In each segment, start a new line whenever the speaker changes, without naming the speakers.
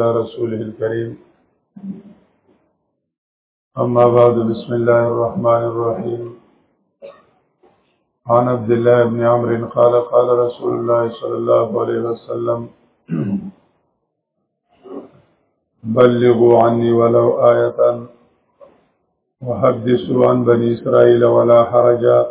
على رسوله الكريم أما بعد بسم الله الرحمن الرحيم عن عبد الله بن عمر قال قال رسول الله صلى الله عليه وسلم بلغوا عني ولو آية وحدثوا عن بني إسرائيل ولا حرجا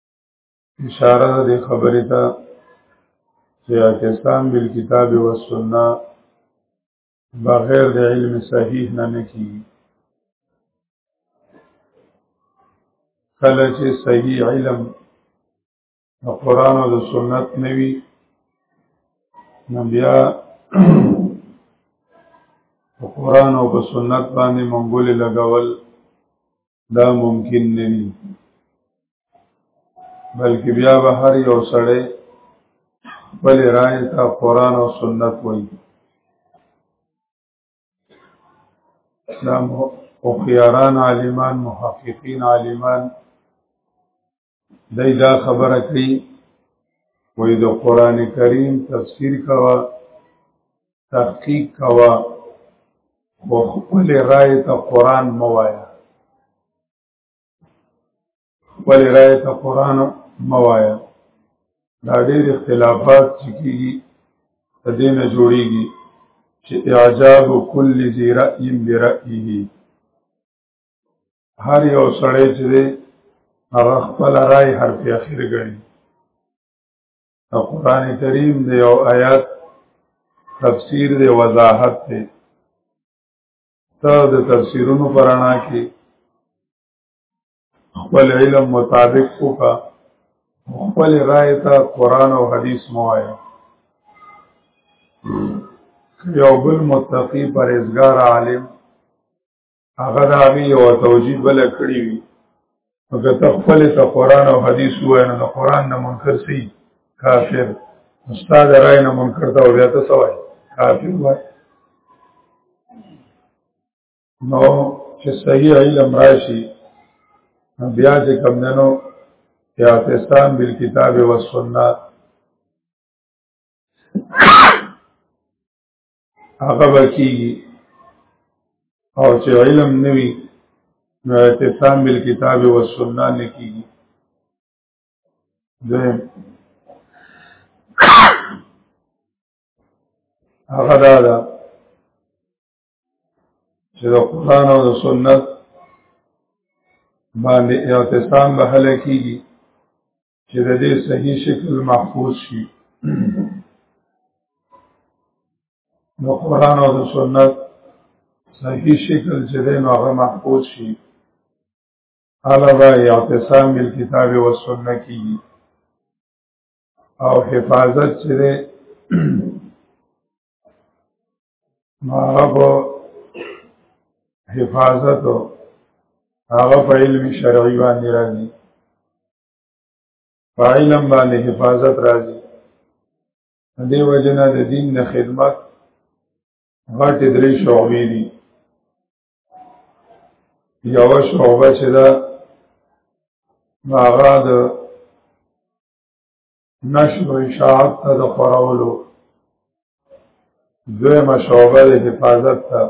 اشاره د خبرې ته چې اعتصام بالکتاب والسنه بغیر د علم صحیح نه نه کیږي کله چې صحیح علم د قران او د سنت نوي نو بیا په قران او په سنت باندې منګولې لګول دا ممکن نه وي بلکې بیا به هر یو سړی بل رائے ته قران او سنت وایي دا او خياران عالمان محققين عالمان دای دا خبره کوي وای د قران کریم تفسیر کوا تحقیق کوا خو خپل رائے ته قران موایا خپل رائے ته قران موایا دا ډېر اختلافات چې کیږي د دې نه جوړیږي چې اعجاب کل ذی رأی برأیه هر یو سړی چې دی هغه خپل رائے حرف اخر غني او قران کریم دی او آیات تفسیر دی وضاحت دی ته د تفسیرونو پرانا کې خپل علم مطابق وکا خپل رائے ته قران او حدیث موایا یو بل متقی پرهیزګار عالم هغه د هغې یوه توجیه بله کړې وي نو که ته خپل ته قرآن او حدیث ووایې نو د قرآن نه منکر سي کافر ستا د رای نه منکر ته بیا ته څه وایې کافر وایې نو چې صحیح علم راشي بیا چې کم دنو اعتصام بالکتاب والسنت هغه بکیږي او چې علم نوي نو اعتصام بالکتاب والسنه نه کیږي دویم هغه دا ده چې د قران او د سنت باندې اعتصام به هله کیږي چې د دې صحیح شکل محفوظ شي نو قرآن او د سنت صحیح شکل چې دی نو هغه محفوظ شي هله به اعتصام بالکتاب و سنت کېږي او حفاظت چې دی نو هغه به حفاظت هغه په علم شرعي باندې راځي په علم باندې حفاظت راځي دې وجنه د دین د خدمت غټ درې شعبې دي یو شعبه چې دا هغه د نشر و اشاعت ته د خورولو دویمه شعبه د حفاظت ته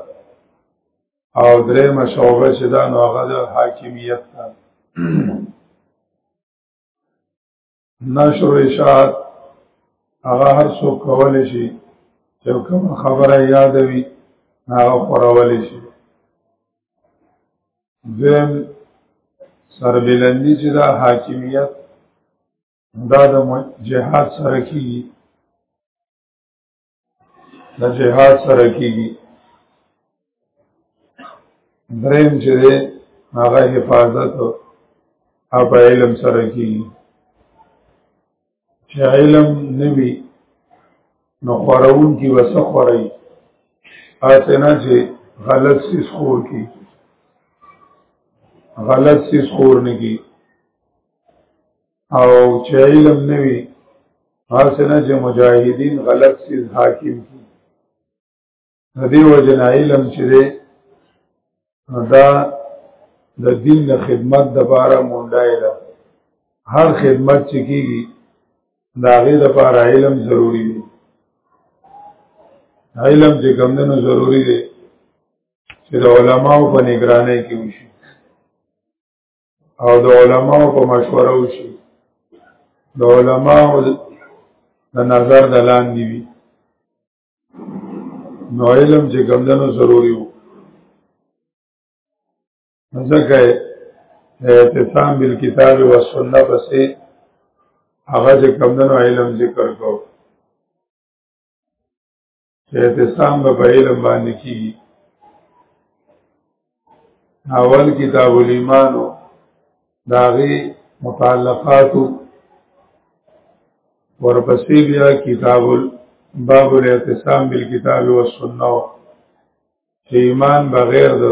او دریمه شعبه چې دا نو هغه د حاکمیت ته نشر و اشاعت هغه هر څوک کولی شي چې کومه خبره یادوي هغه خورولی شي دویم سربلندی چې دا حاکمیت دا د جهاد سره کیږي د جهاد سره کیږي دریم چې دی هغه حفاظت او په علم سره کیږي چې علم نوي نو خورون کی وسه خوري اسنه چې غلط سیس خور کی غلط سیس خور نه کی او چې علم نه وي هڅه نه چې مجاهدین غلط سیز حاکم کی د دې وجنه علم چې دی دا د دین د خدمت د باره مونډای ده هر خدمت چې کیږي دا غي د باره علم ضروری دی علم چې کوم نه ضروری دی چې د علماو په نگرانۍ کې وشي او د علماء په مشوره وشي د علماء د نظر د لاندې وي نو علم چې ګمدنو ضروری وو ځکه اعتصام بالکتاب و سنت پسې هغه چې ګمدنو علم ذکر کو چې اعتصام به په علم باندې کیږي اول کتاب الایمان داغي متعلقات ورپسې بیا کتاب باب الاعتصام بالکتاب والسنه چې ایمان بغیر د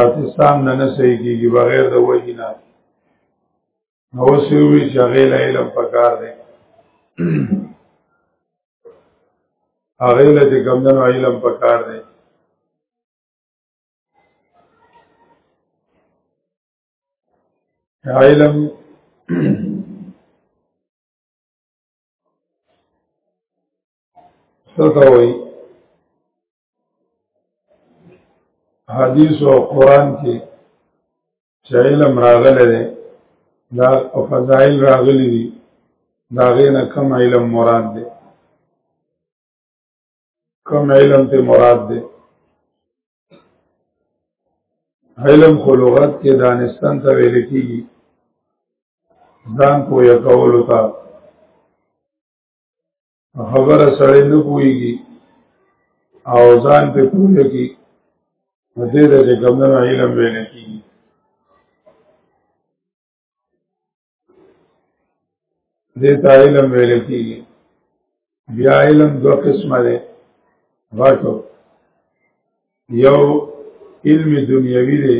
اعتصام نه نه صحیح کیږي بغیر د وحی نه نو سی وی چې هغه له علم پکار دی هغه له چې ګمندنو علم پکار دی علم څه ته وایي حدیث او قران کې چې علم راغلی دی دا او فضائل راغلي دي دا غینه کم علم مراد دی کم علم ته مراد دی علم خو لغت کې دانستان ته ویل کېږي ځان پوهه کولو ته خبره سړی نه پوهیږي او ځان په پوهه کې دې د ګمنه علم ویل کیږي دې ته علم ویل کیږي بیا علم دو قسمه ده واټو یو علم دنیوي دی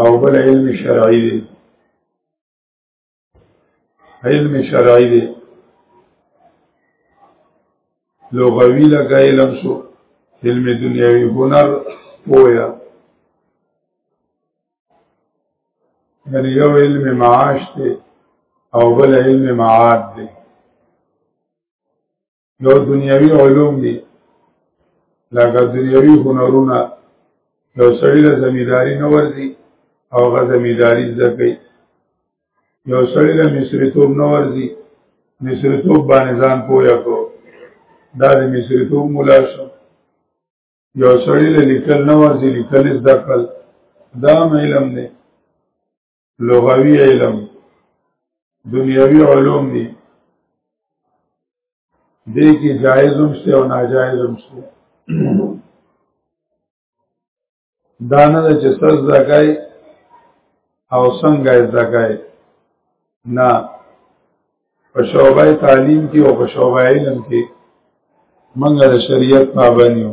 او بل علم شرعي دی علم شرعی دی لغوی لگا علم شو علم دنیاوی هنر پویا یعنی یو علم معاش دی او بل علم معاد دی یو دنیوي علوم دي لکه دنیوي هنرونه یو سړی له زمینداری نه ورځي او غا زمینداری زده کوي یو سړی له مصریتوب نه ورځي مصریتوب باندې ځان پوهه کو دا د مصریتوب مولا شو یو سړی له لیکل نه ورځي لیکل زده کړل دا علم دی لغوي علم دنیوي علوم دي دې کې جایز هم شته او ناجایز هم شته دا نه چې سز زکای او څنګه زکای نه په شوبای تعلیم کې او په شوبای علم کې منګه د شریعت پابند یو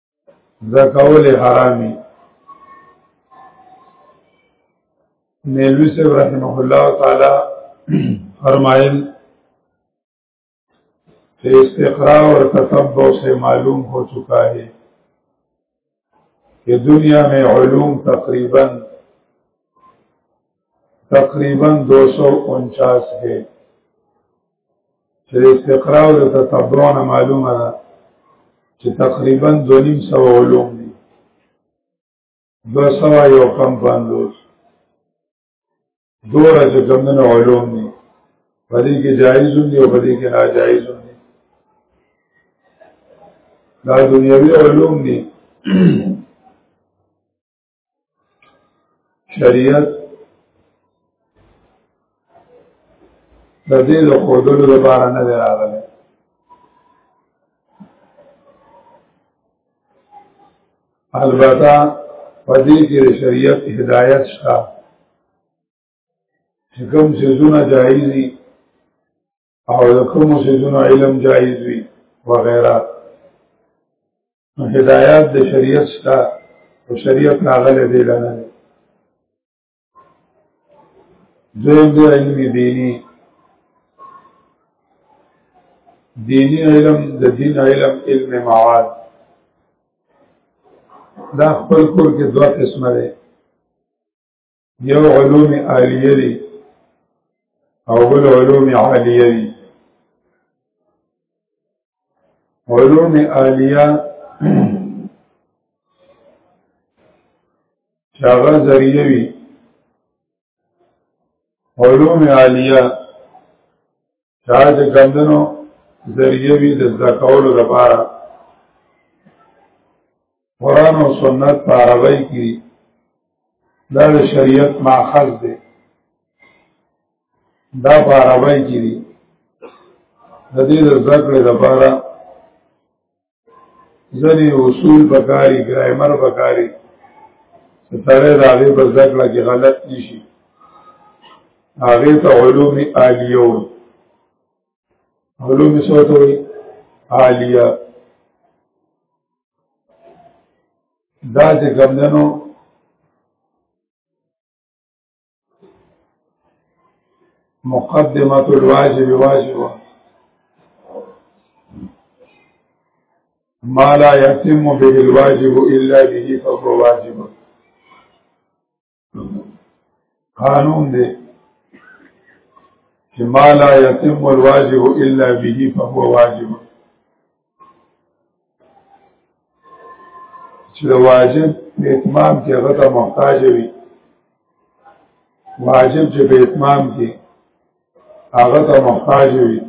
زکول حرامي نیلوی سے رحمه الله تعالی فرمایل کہ استقراء اور تتبع سے معلوم ہو چکا ہے کہ دنیا میں علوم تقریبا تقریبا دو سو انچاس ہے چې استقراء او تتبع نه معلومه ده چې تقریبا 2.5 سو علوم دي 200 یو کم باندې دوره چې کومنه علوم دي پدې کې جایز دي او پدې کې ناجایز دي دا دنیوي علوم دي شریعت د دې د خودلو لپاره نه دی راغلی البته په دې کې د شریعت هدایت شته چې کوم څه زونه جایز دي او د کوم سيزونو علم جایز وي وغیرہ هدایات د شریعت شته او شریعت ناغله دی لنه دویم دی علم دینی دینی علم د دین علم علم مواد دا خپل کور کې دوه قسمه دی یو علوم عالیه دی او بل علوم عالیه دی علوم عالیه چاغه ذریعہ وی علوم عالیه دا چې کمدنو ذریعه وی د زکولو لپاره قرآن او سنت په عربی کې دا د شریعت ماخذ دی دا په عربی کې دی د دې د ذکر لپاره ځنې اصول پکاري ګرامر پکاري ستاره د هغه په ځکه کې غلط نشي هغه ته علوم عالیو علوم سوتوي عالیه دا چې ګمندنو مقدمه الواجب واجب ما لا يتم به الواجب الا به فهو واجب قانون دی چې ما لا يتم الواجب الا به فهو واجب چې د واجب په اتمام کې هغه ته محتاج وي واجب چې په اتمام کې هغه ته محتاج وي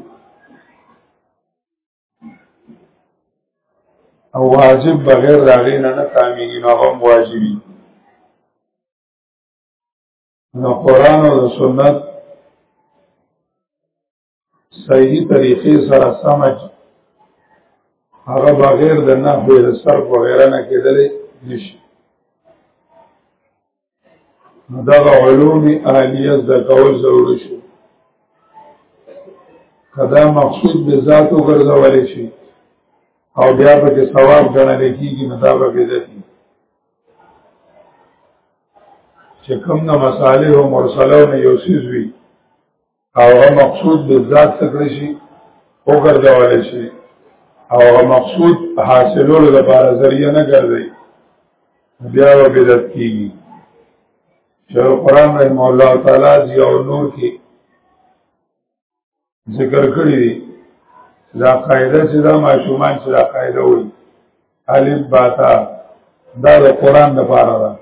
او واجب بغیر د هغې نه نه تامېږي نو هغه هم واجب وي نو قرآن او د سنت صحیح طریقې سره سمج هغه بغیر د نحوی د صرف وغیره نه کېدلی نشي نو دغه علوم اهلیه زده کول ضروري شو که دا مقصود به ذات وګرځولی شي او بیا به کې ثواب ګڼل کېږي نو دا به بدعت وي چې کوم نه مصالح او مرسله او یوسیز وي او هغه مقصود به ذات سکړي شي او ګرځول شي او هغه مقصود حاصلولو لپاره ذریعہ نه ګرځي بیا و بدعت کیږي چې قرآن رحم الله تعالی دی او نور کې ذکر کړی دی دا قاعده چې دا ماشومان چې دا قاعده وایي الف باتا دا د قرآن لپاره ده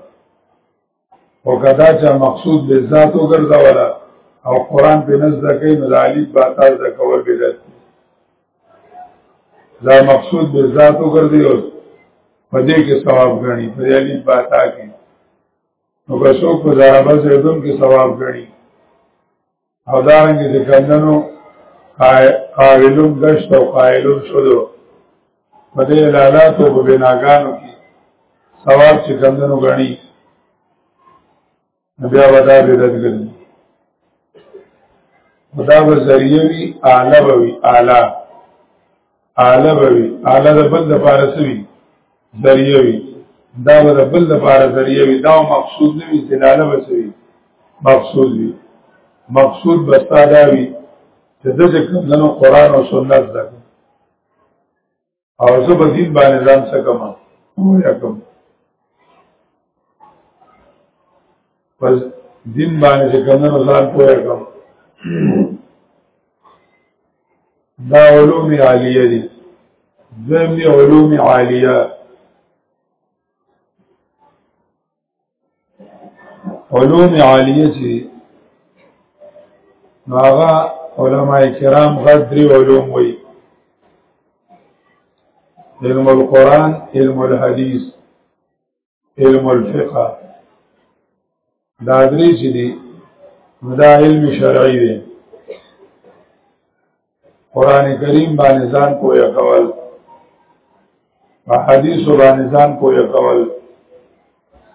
او کدا چې مقصود به ذات وګرځولا او قران په نزد کې نو علی باتا د کول بدعت دا مقصود به ذات وګرځي او په دې کې ثواب غني په علی باتا کې نو بشو په ضربه زیدون کې ثواب غني او دارنګ چې کندنو قائلون دشت او قائلون شدو په دې لالات او بناګانو کې ثواب چې کندنو غني بیا ودا به رد کړي دا به ذریعہ وی اعلی به وی اعلی اعلی بوي اعلی د بل د فارسوي ذریعہ وي دا د بل د فارس ذریعہ وي دا مقصود نه وي دلاله بسوي مقصود وي مقصود بستا دا وي چې د دې کومو قران او سنت ده او زه په دې باندې ځان څه کوم او یا کوم پس دین باندې چې کمنو ځان پوهه کوم دا علوم عالیه دي دویم دی علوم عالیه علوم عالیه چې هغه علما کرام غدری علوم وي علم القرآن علم الحديث علم الفقه دا درې چې دي دا علم شرعي دی قران کریم باندې ځان پوهه کول په حدیث باندې ځان پوهه کول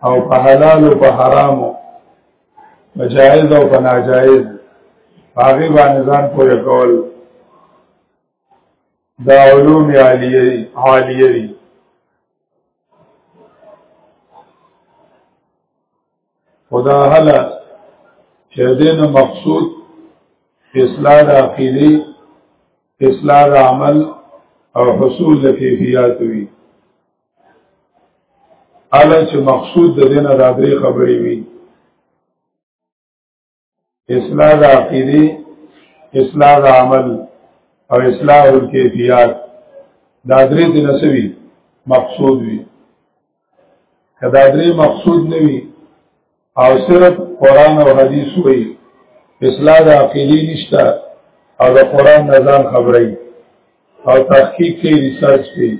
او په حلال او په حرامو په جائز او په ناجائز هغه باندې ځان پوهه کول دا علوم عالیه عالیه خدا هلا چې دین مقصود اصلاح د عقیده اصلاح د عمل او حصول د کیفیت وی اله چې مقصود د دین د درې خبرې وی اصلاح د عقیدی اصلاح د عمل او اصلاح الکیفیات دا درې د نسوي مقصود وي کدا درې مقصود نه وي او صرف قران او حدیث وي اصلاح د عقیدی نشته او د قران نظام خبري او تحقیق کې ریسرچ کوي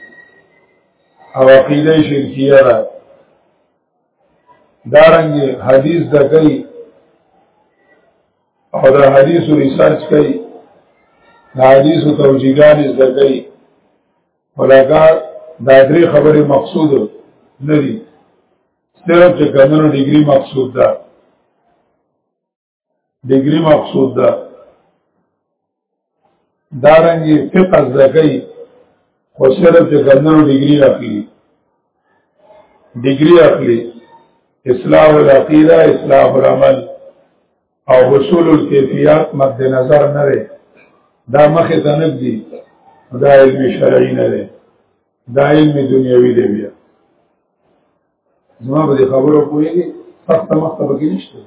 او عقیده شرکیه ده دارنګي حدیث د کوي او د حدیث ریسرچ کوي د حدیث توجیهګان زده کوي ولکه دا درې خبرې مقصود نه دي صرف چې کمنو ډیګري مقصود ده ډیګری مقصود ده دارنګي فقه زکای خو صرف د ګندنو ډیګری اخلي ډیګری اخلي اصلاح العقیده اصلاح العمل او حصول الکیفیات مد نظر نه لري دا مخه تنب دي دا علم شرعي نه لري دا علم دنیوي دی بیا زما به خبرو کویږي سخت مخته بګی نشته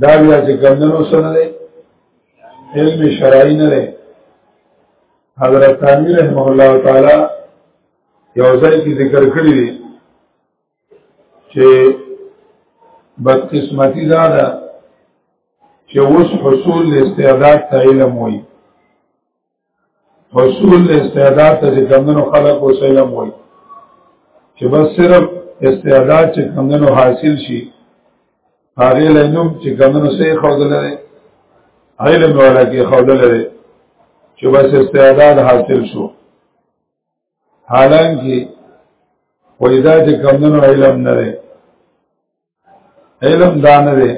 دا بیا چې ګندنو سره دی علم شرعي نه دی حضرت ثانوی رحمه الله تعالی یو ځای کې ذکر کړی دی چې بدقسمتی دا ده چې اوس حصول استعداد ته علم وایي حصول استعداد ته چې کمدنو خلق او سیلم وای چې بس صرف استعداد چې کمدنو حاصل شي هغه لینم چې کمدنو سه خود لري علم ولا کې خود لري چې بس استعداد حاصل شو حالانکه وېدا چې کمدنو علم نه لري علم دا نه دی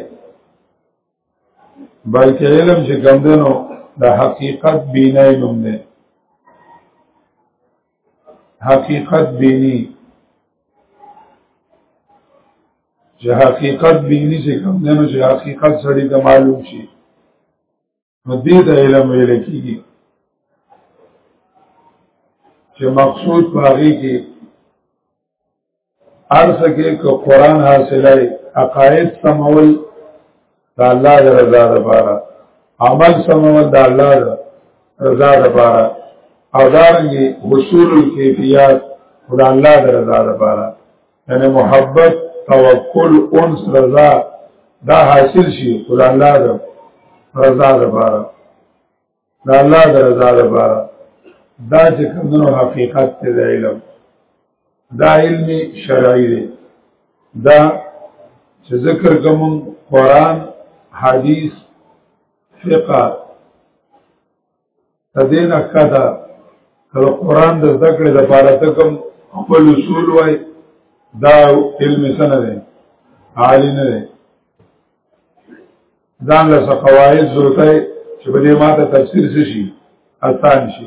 بلکې علم چې کوم دی نو د حقیقت بینه علم دی حقیقت بینی چې حقیقت بینی چې کوم دی نو چې حقیقت سړی ته معلوم شي نو دې ته علم ویل کېږي چې مقصود باغی کې ارس کې کو قران حاصلای عقاید سمول د الله د رضا لپاره عمل سمول د الله د رضا لپاره او دارنګي حصول الکیفیات خدای الله د رضا لپاره یعنی محبت توکل انس رضا دا حاصل شي خدای الله دا رضا ده بارا دا الله دا رضا ده بارا دا چې کومو حقیقت ته د علم دا علم شرعي دی دا چې ذکر کوم قران حدیث فقہ د دې نه کده د قران د ذکر د پاره ته کوم خپل اصول وای دا علم سره دی عالی نه دی ځان له قواعد زوته چې په دې ماته تفسیر شي آسان شي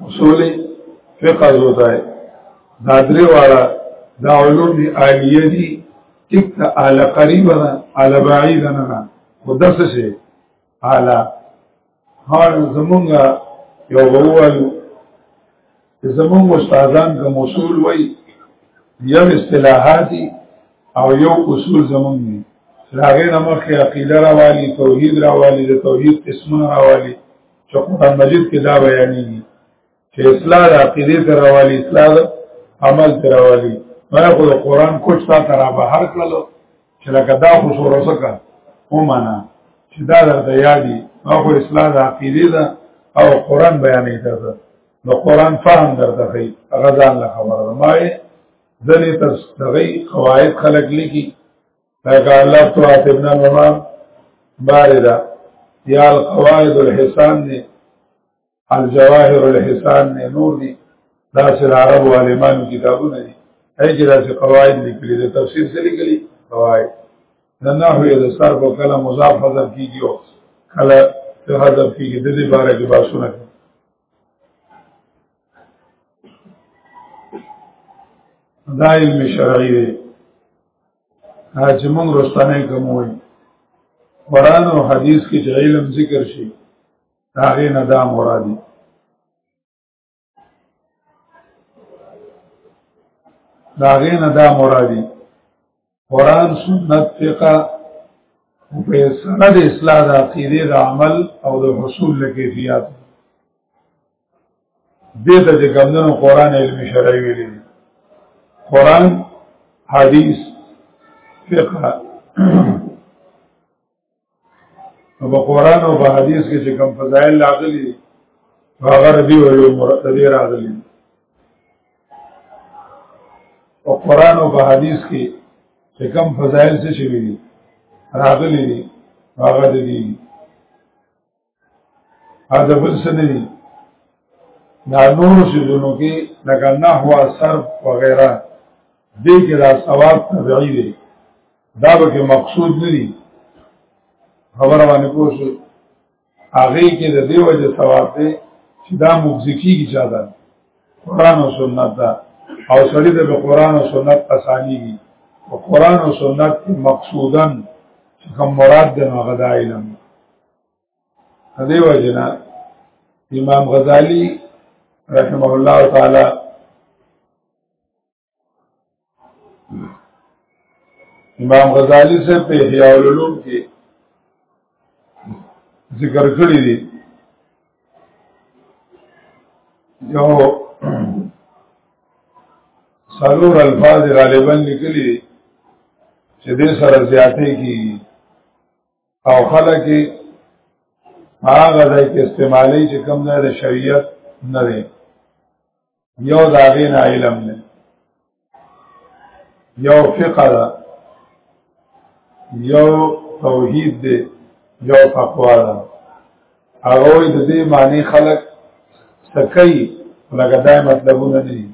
اصول فقه ہوتا ہے دادرے والا دا علوم عالیه دي ټیک ته اعلی قریبه ده اعلی بعیده نه ده خو داسې شي اعلی هر زمونږ یو ووال زمونږ استادان کوم اصول وای یو اصطلاحاتي او یو اصول زمونږ دي راغې نمخ عقیده راوالي توحید راوالي د توحید اسمه راوالي چې قرآن مجید کې دا بیانېږي چې اصلاح د عقیدې سره راوالي اصلاح د عمل سره راوالي ما خو د قرآن کوټ ساته را بهر کړلو چې لکه دا خو سوره سکه ومنه چې دا درته یادي ما خو اصلاح د عقیدې ده او قرآن بیانې ده نو قرآن فهم درته کوي هغه ځان له خبره ده ما ځلې تر دغې قواعد خلک لیکي لکه الله تو عاتبنا مما باردا یا القواعد الحسان نے الجواهر الحسان نے نور دی دا سر عرب و علمان کتابونه دي هي چې دا سر قواعد لیکلي د تفسیر سره لیکلي قواعد نه نه هو د سر په کلم مضاف حذف کیږي او کله ته حذف کیږي د دې باره کې باسونه دا علم شرعي دی چې موږ رستانه کوم وي قران او حديث کې چې علم ذکر شي هغه نه دا مرادي دا غې نه دا مرادي قران سنت فقہ په سند اصلاح د عقیده د عمل او د حصول لکیفیت دې ته چې کمندونو قران علم شرعي ویلي قران حدیث فقه نو په قران او په حدیث کې چې کوم فضایل راغلي هغه ربي او یو مرتدی راغلي او قران او په حدیث کې چې کوم فضایل څه شي وي راغلي دي هغه دي او د بل څه نه دي دا نور سيزونو کې لکه نحو صرف وغیرہ دې کې دا ثواب تبعی دی دا به کې مقصود نه دي خبره باندې پوه شئ هغه کې د دې وجه ثواب دی چې دا مبزکی کی چاته قران او سنت دا او سړی د قران او سنت اسانیږي او قران او سنت مقصودن چې کوم مراد د هغه د علم هدی وجنا امام غزالی رحمه الله تعالی امام غزالی سے په احیاء العلوم کې ذکر کړی دی یو سالور الفاظ غالبا لیکلی چې دې سره زیاتې کیږي او خلک هغه ځای کې استعمالي چې کوم ځای د شریعت نه دی یو دا غین علم نه یو فقه ده یو توحید دی یو تقوا ده هغه د دې معنی خلک سکی لکه دا مطلبونه نه دي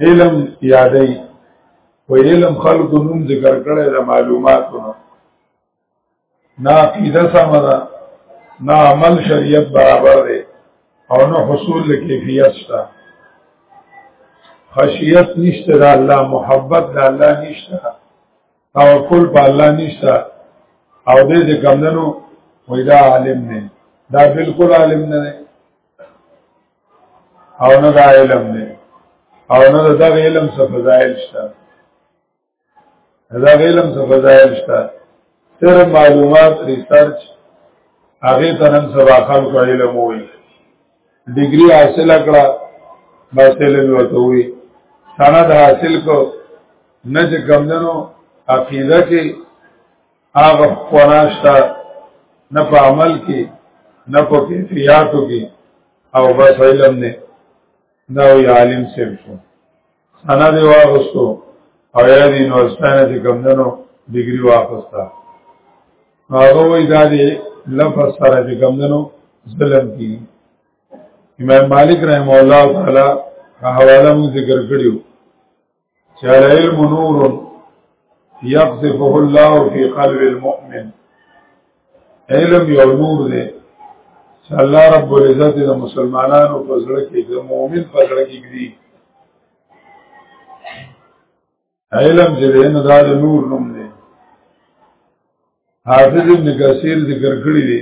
علم یادای ویلم خلق نوم ذکر کړی د معلوماتونه نا عقیده سمه ده نا عمل شریعت برابر دی او نه حصول د کیفیت شته خشیت نشته د الله محبت د الله نشته توکل په الله نشته او دې دې کمندنو وېدا عالم نه دا بالکل عالم نه دی او نه دا علم دی او نه دا دغه علم څه فضایل شته دا علم څه فضایل شته تر معلومات ریسرچ هغه ته نن سبا خلکو علم وایي ډیګري حاصل کړه بس علم وته وي سند حاصل کو نه چې کمندنو عقیده کې هغه قناشتا نه په عمل کې نه په کیفیاتو کې او بس علم نه دا وی عالم سیب شو سنا دی واغستو او یا دی نوستانه چې کمدنو ډیګری واغستا هغه وی دا دی لفظ سره چې کمدنو ظلم کی امام مالک رحم الله تعالی حواله مو ذکر کړیو چې علم نور يقذفه الله في قلب المؤمن علم یو نور دی چې الله رب العزت د مسلمانانو په زړه کې د مؤمن په زړه کې ګرځي علم چې نه دا د نور نوم دی حافظ ابن کثیر ذکر کړی دی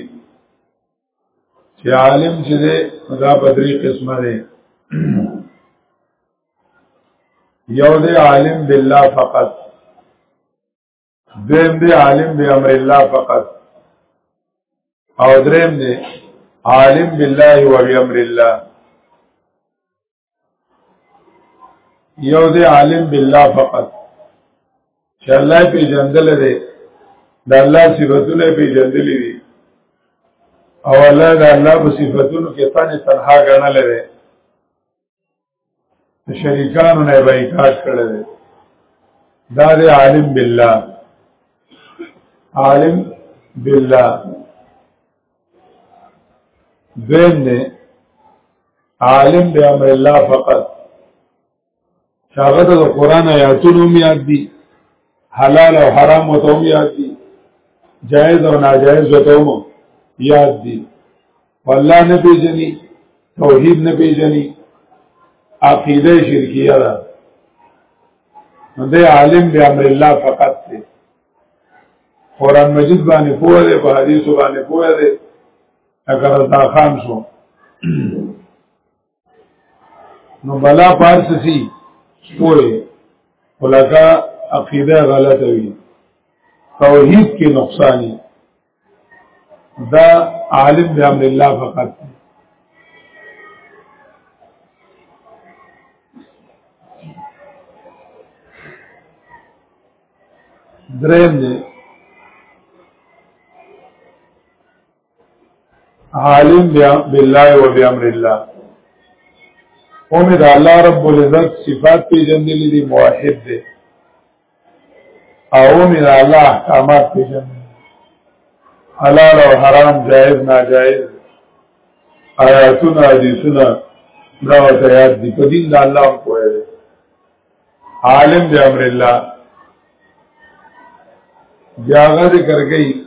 چې عالم چې ده دا بدري قسمه ده یو ده عالم بالله فقط دویم ده عالم به امر الله فقط او دریم ده عالم بالله و بامر الله یو دی عالم بالله فقط چې الله په جندل دی د الله صفاتونه په جندل دي او الله د الله په صفاتونو کې تنه تنها غنل دی شریکانو نه بایکاټ کړل دی دا دی عالم بالله عالم بالله دویم دی عالم به امر الله فقط شاغه د قران آیاتونو می یاد دي حلال او حرام وته می یاد دي جائز او ناجائز وته مو یاد دي والله نه پیژني توحید نه پیژني عقیده شرکیه ده نو د عالم به امر الله فقط دی قرآن مجید باندې پوه دی په حدیثو باندې پوه دی اگر دا خان شو نو بلا پارس سی پوه ولکه عقیده غلطه وي توحید کې نقصانی دا عالم دی امر الله فقط دریم دی عالم بالله و بامر الله امید الله رب العزت صفات پیجن دي موحد دی او من الله احکامات پیژنه حلال او حرام جائز ناجائز آیاتونه حدیثونه دا ورته یاد دي په دین د الله کوی عالم دی امر الله جاغه ذکر کوي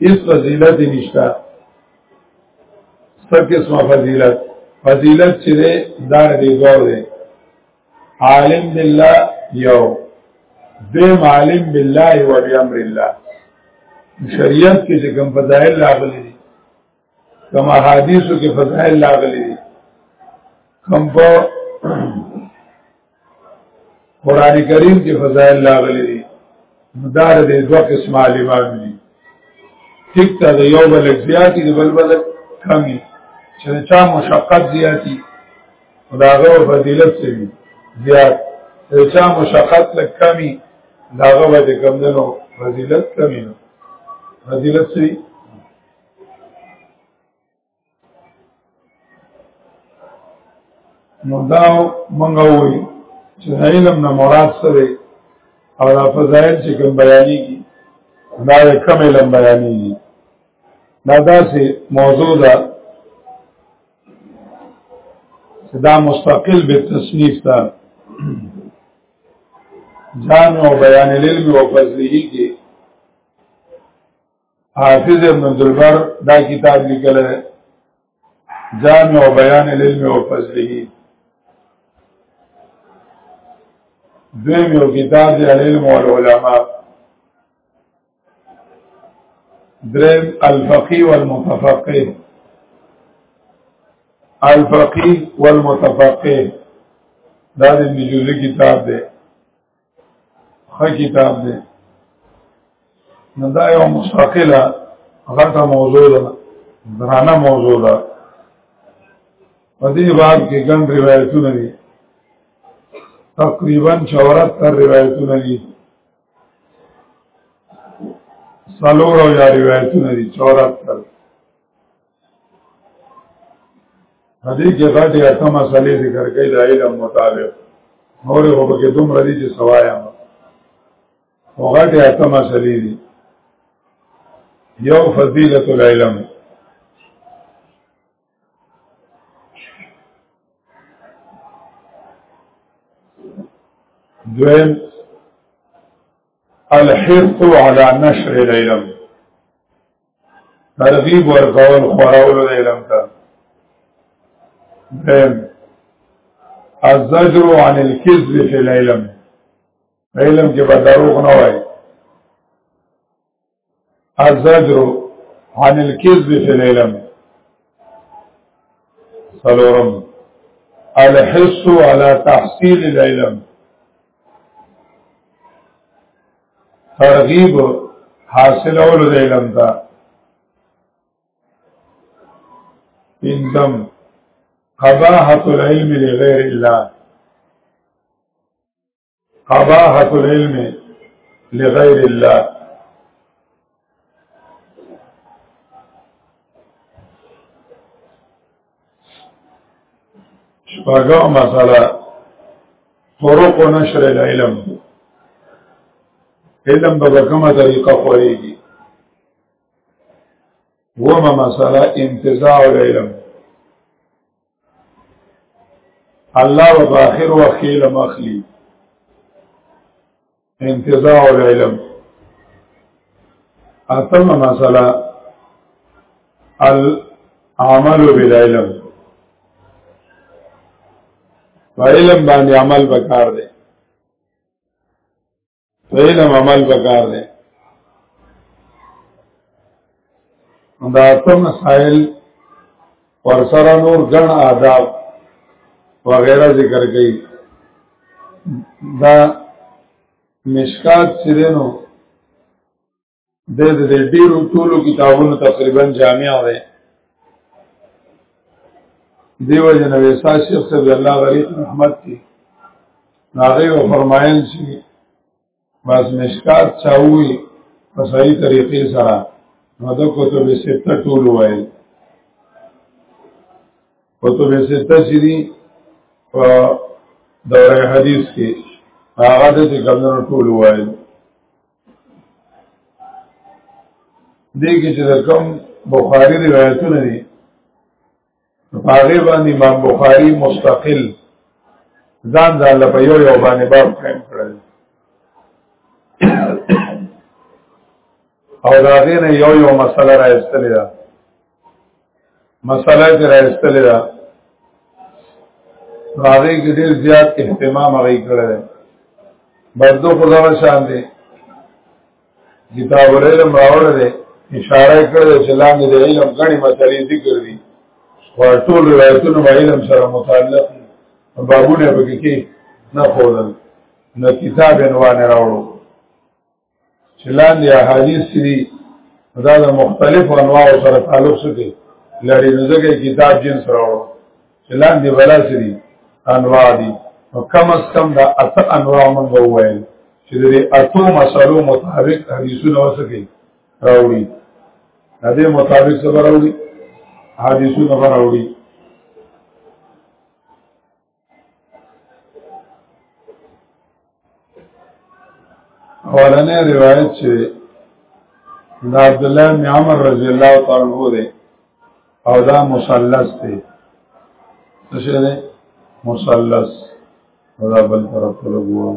اس فضیلت نشتا سب قسمه فضیلت فضیلت چې ده دار دی دوار دی عالم بالله یو دیم عالم بالله و بیامر الله شریعت کې چې کوم فضایل راغلي دي کما حدیثو کې فضائل لاغلي دي کم په قران کریم کې فضائل لاغلي دي مدار دې دوه قسم عالمان دي ټیک ته د یو بل زیاتی د بل بل کمی چې چا مشقت زیاتی خداغه فضیلت سوي زیات چې چا مشقت لک کمی داغه به کم دنو فضیلت کمی نو فضیلت سوي نو دا منګه وای چې علم نه مراد سره او دا فضایل چې کوم بیانې کی دا کم علم بیانې کی دا داسې موضوع ده چې دا مستقل به تصنیف ده جامع بیان العلم و فضله کې حافظ ابن عبدالبر دا کتاب لیکل ہے جامع و بیان العلم و فضلی دویم یو کتاب دی العلم و العلماء درم الفقی والمتفقی الفقی والمتفقی دا دی مجوزی کتاب دی خی کتاب دی نو دا یو مستقله غټه موضوع ده درانه موضوع ده په دې باب کې ګڼ روایتونه دي تقریبا 74 روایتونه دي سلور او یا روایتونه دي 74 هدې کې غټي اته مسلې ذکر کړي د علم مطابق نور هو به کې دومره دي چې سوایا او غټي اته مسلې دي یو فضیلت العلم دویم الحرص على نشر العلم ترغیب ورکول خوراول العلم الزجر عن الكذب في العلم علم کې به دروغ نه وای الزجر عن الكذب في العلم سلورم الحس على تحصيل العلم ترغيب حاصل اول العلم تا انزم قباحت العلم لغیر الله قباحت العلم لغیر الله شپږم مسله طرق نشر العلم علم به کومه طریقه خوريږي ومه مسله انتزاع العلم الله و باخر و خیل مخلی انتظاع العلم اتم مسئلہ العمل بالعلم و علم باندې عمل بکار دی په علم عمل وکړ دی دا تم مسائل پر سره نور ګڼ آداب وغیرہ ذکر کړي دا مشکات سرینو د دې ډیرو ټولو کتابونو تقریبا جامع دی دیو جنو احساس شیخ صلی الله غریق محمد کی ناغی و فرمائن چی باز مشکات چاوی پسائی طریقی سرا مدو کتب ستا ټول وائل کتب ستا چی دی و دور حدیث کی آغا دی کمدنو ټول وائل دیگه چې د کوم بخاری روایتونه دي په هغه باندې امام بخاری مستقل ځان ځان په یو یو باندې باب قائم کړل او دا غیر یو یو مسله را استلی ده مسله چې راځتلې ده هغه کې ډېر زیات اهتمام هغه کړی دی بدو خدا شان دی کتاب العلم راوړل دی اشاره کړې چې لاندې د علم غني مسلې ذکر دي او ټول روایتونه د علم سره متعلق بابونه به کې نه خورل نو کتاب عنوان راوړو چې لاندې احادیث دي دا د مختلفو انواعو سره تعلق ساتي لري نو ځکه کتاب جنس راوړو چې لاندې بلا سری انواع دي نو کم از کم دا اته انواع مونږ وویل چې د اتو مسلو مطابق حدیثونه وسکي راوړي د دې مطابق څه راوړي حدیثونه راوړي اولنې روایت چې د عبد الله بن عمر رضی الله تعالی عنہ دی او دا مثلث دی څه شی دی مثلث دا بل طرف ته لګوم